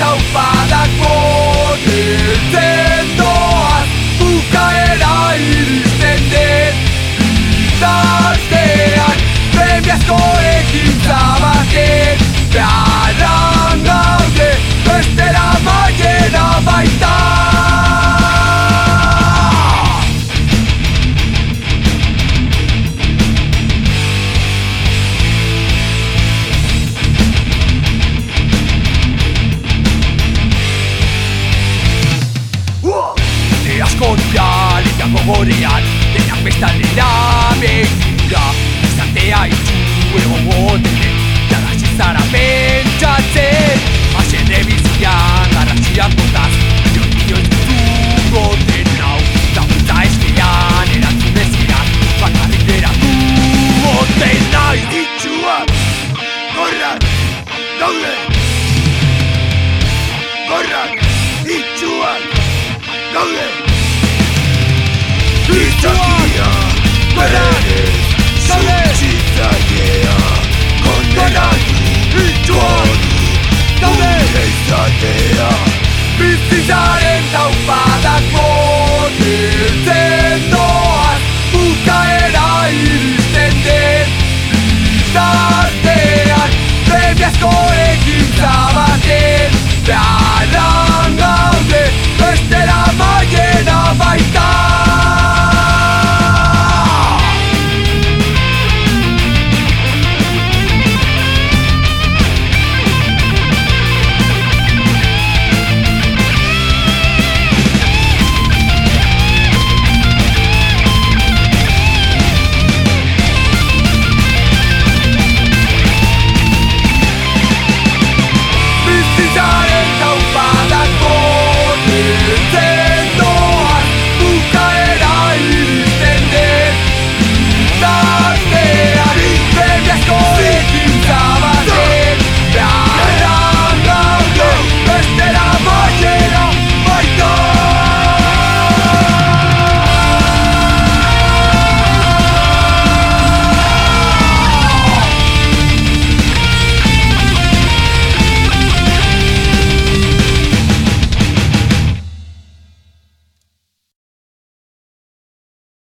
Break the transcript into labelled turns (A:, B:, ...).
A: so far. humorean Denak bestan dinamik Gura, izatea itxu Ego gotele, jarrasi zara